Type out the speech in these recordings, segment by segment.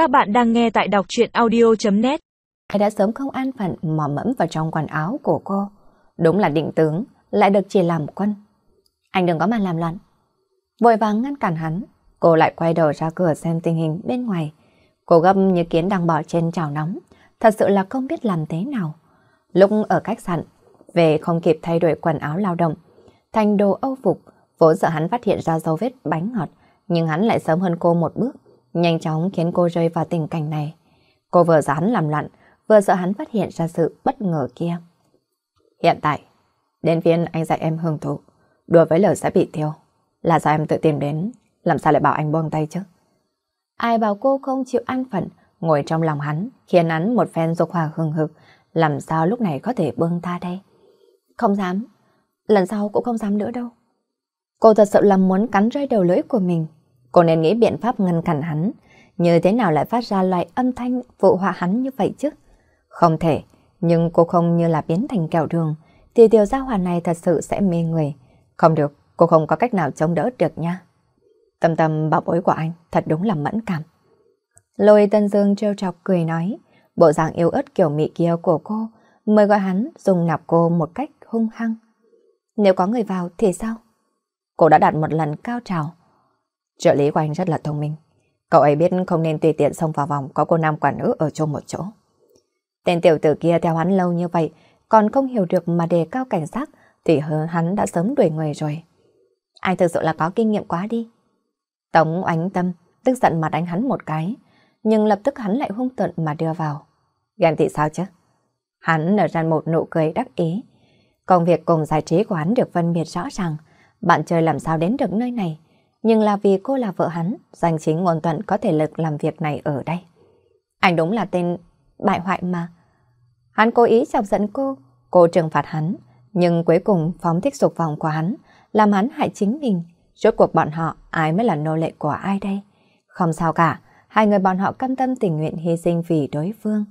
Các bạn đang nghe tại đọc chuyện audio.net đã sớm không an phận mò mẫm vào trong quần áo của cô. Đúng là định tướng, lại được chỉ làm quân. Anh đừng có mà làm loạn. Vội vàng ngăn cản hắn, cô lại quay đầu ra cửa xem tình hình bên ngoài. Cô gấp như kiến đang bỏ trên chảo nóng, thật sự là không biết làm thế nào. Lúc ở khách sạn, về không kịp thay đổi quần áo lao động, thành đồ âu phục, vốn sợ hắn phát hiện ra dấu vết bánh ngọt, nhưng hắn lại sớm hơn cô một bước, nhanh chóng khiến cô rơi vào tình cảnh này. Cô vừa dán làm loạn, vừa sợ hắn phát hiện ra sự bất ngờ kia. Hiện tại, đến viên anh dạy em hưởng thụ, đùa với lời sẽ bị thiêu. Là do em tự tìm đến, làm sao lại bảo anh buông tay chứ? Ai bảo cô không chịu an phận, ngồi trong lòng hắn, khiến hắn một phen dục hòa hừng hực, làm sao lúc này có thể buông ta đây? Không dám, lần sau cũng không dám nữa đâu. Cô thật sự là muốn cắn rơi đầu lưỡi của mình. Cô nên nghĩ biện pháp ngăn cản hắn, như thế nào lại phát ra loại âm thanh vụ họa hắn như vậy chứ? Không thể, nhưng cô không như là biến thành kẹo đường, thì điều gia hòa này thật sự sẽ mê người. Không được, cô không có cách nào chống đỡ được nha. Tâm tâm bảo bối của anh thật đúng là mẫn cảm. Lôi Tân Dương trêu chọc cười nói, bộ dạng yếu ớt kiểu mị kia của cô, mời gọi hắn dùng nạp cô một cách hung hăng. Nếu có người vào thì sao? Cô đã đạt một lần cao trào. Trợ lý của anh rất là thông minh. Cậu ấy biết không nên tùy tiện xông vào vòng có cô nam quản nữ ở chung một chỗ. Tên tiểu tử kia theo hắn lâu như vậy, còn không hiểu được mà đề cao cảnh giác, thì hơn hắn đã sớm đuổi người rồi. Anh thực sự là có kinh nghiệm quá đi. Tống oánh tâm, tức giận mà đánh hắn một cái, nhưng lập tức hắn lại hung tợn mà đưa vào. Ghen tị sao chứ? Hắn nở ra một nụ cười đắc ý. Công việc cùng giải trí của hắn được phân biệt rõ ràng. Bạn chơi làm sao đến được nơi này? Nhưng là vì cô là vợ hắn, danh chính ngôn thuận có thể lực làm việc này ở đây. Anh đúng là tên bại hoại mà. Hắn cố ý chọc giận cô, cô trừng phạt hắn, nhưng cuối cùng phóng thích dục vọng của hắn, làm hắn hại chính mình. Rốt cuộc bọn họ, ai mới là nô lệ của ai đây? Không sao cả, hai người bọn họ cam tâm tình nguyện hy sinh vì đối phương.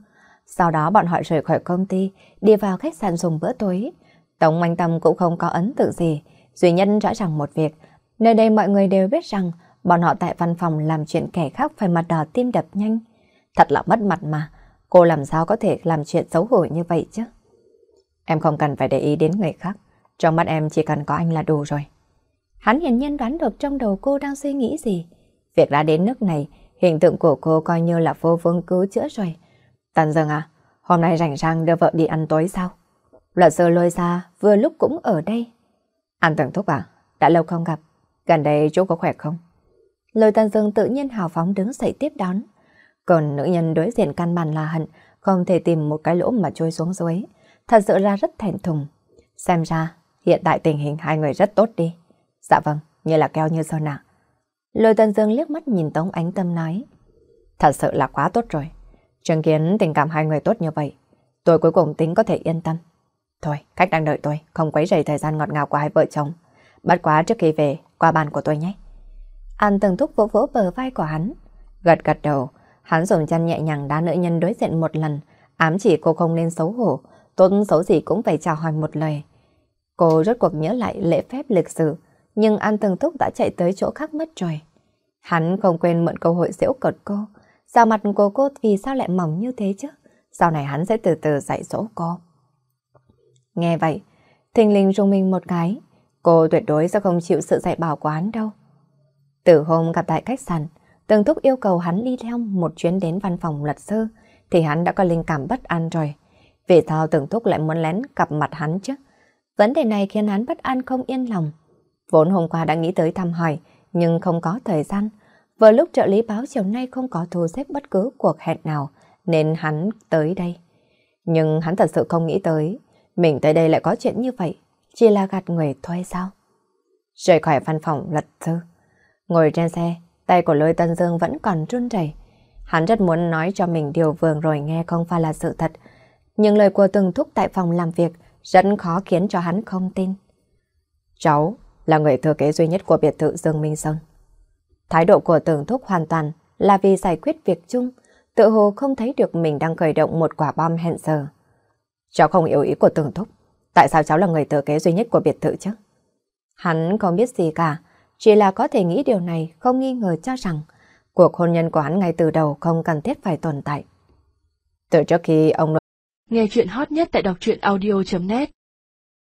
Sau đó bọn họ rời khỏi công ty, đi vào khách sạn dùng bữa tối. Tống Anh Tâm cũng không có ấn tượng gì, duy nhất rõ ràng một việc, nơi đây mọi người đều biết rằng bọn họ tại văn phòng làm chuyện kẻ khác phải mặt đỏ tim đập nhanh. Thật là mất mặt mà, cô làm sao có thể làm chuyện xấu hổ như vậy chứ? Em không cần phải để ý đến người khác, trong mắt em chỉ cần có anh là đủ rồi. Hắn hiển nhiên đoán được trong đầu cô đang suy nghĩ gì. Việc đã đến nước này, hình tượng của cô coi như là vô vương cứu chữa rồi. Tần Dương à, hôm nay rảnh rang đưa vợ đi ăn tối sao? Luật sư lôi ra vừa lúc cũng ở đây. Ăn tưởng thúc à? Đã lâu không gặp. Gần đây chú có khỏe không? Lôi Tần Dương tự nhiên hào phóng đứng dậy tiếp đón. Còn nữ nhân đối diện căn bản là hận, không thể tìm một cái lỗ mà trôi xuống dưới. Thật sự ra rất thẹn thùng. Xem ra, hiện tại tình hình hai người rất tốt đi. Dạ vâng, như là keo như sơn ạ. Lôi Tần Dương liếc mắt nhìn Tống Ánh Tâm nói. Thật sự là quá tốt rồi. Chứng kiến tình cảm hai người tốt như vậy, tôi cuối cùng tính có thể yên tâm. Thôi, khách đang đợi tôi, không quấy rầy thời gian ngọt ngào của hai vợ chồng. Bắt quá trước khi về, qua bàn của tôi nhé. An từng thúc vỗ vỗ bờ vai của hắn. Gật gật đầu, hắn dùng chân nhẹ nhàng đá nữ nhân đối diện một lần, ám chỉ cô không nên xấu hổ, tốt xấu gì cũng phải chào hỏi một lời. Cô rốt cuộc nhớ lại lễ phép lịch sử, nhưng An từng thúc đã chạy tới chỗ khác mất rồi. Hắn không quên mượn cơ hội giễu cợt cô, sao mặt cô cô vì sao lại mỏng như thế chứ? Sau này hắn sẽ từ từ dạy dỗ cô. Nghe vậy, thình linh rung mình một cái, cô tuyệt đối sẽ không chịu sự dạy bảo của hắn đâu. Từ hôm gặp tại khách sạn, Tường Thúc yêu cầu hắn đi theo một chuyến đến văn phòng luật sư, thì hắn đã có linh cảm bất an rồi. Vì sao Tường Thúc lại muốn lén gặp mặt hắn chứ? Vấn đề này khiến hắn bất an không yên lòng. Vốn hôm qua đã nghĩ tới thăm hỏi, nhưng không có thời gian. Vừa lúc trợ lý báo chiều nay không có thu xếp bất cứ cuộc hẹn nào, nên hắn tới đây. Nhưng hắn thật sự không nghĩ tới, mình tới đây lại có chuyện như vậy, chỉ là gạt người thôi sao? Rời khỏi văn phòng lật thư, ngồi trên xe, tay của lôi Tân Dương vẫn còn run rẩy. Hắn rất muốn nói cho mình điều vừa rồi nghe không phải là sự thật, nhưng lời của từng thúc tại phòng làm việc rất khó khiến cho hắn không tin. Cháu là người thừa kế duy nhất của biệt thự Dương Minh Sơn. Thái độ của tường thúc hoàn toàn là vì giải quyết việc chung, tự hồ không thấy được mình đang khởi động một quả bom hẹn giờ. Cháu không yếu ý của tường thúc. Tại sao cháu là người thừa kế duy nhất của biệt thự chứ? Hắn không biết gì cả, chỉ là có thể nghĩ điều này không nghi ngờ cho rằng cuộc hôn nhân của hắn ngay từ đầu không cần thiết phải tồn tại. Từ trước khi ông... Nghe chuyện hot nhất tại đọc truyện audio.net